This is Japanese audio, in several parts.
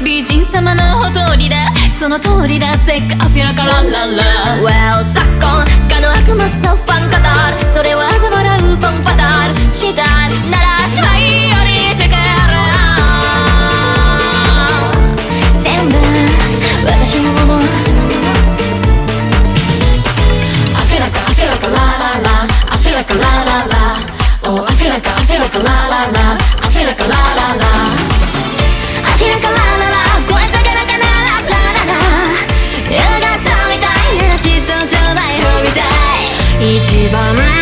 美人様のほとりだ。その通りだ。Take off ララララ 집안을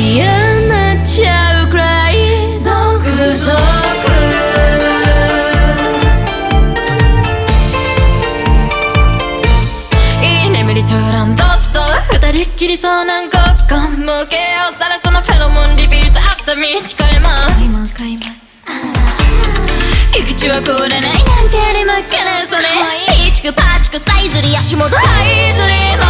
嫌なっちゃうくらい。いいりっきりそうなんごっこをさそのフェロモンリピートいまいまいくちはれないなんてあれまっかなそれ。ピーチクパーチクサイズリ足元ハイズリも。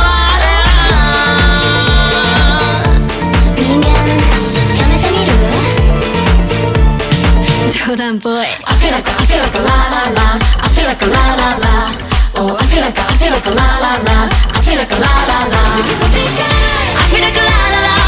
I feel like a la la la. I feel like a la la la. Oh, I feel like feel like a la la la. I feel like a la la la. I feel like a la la la.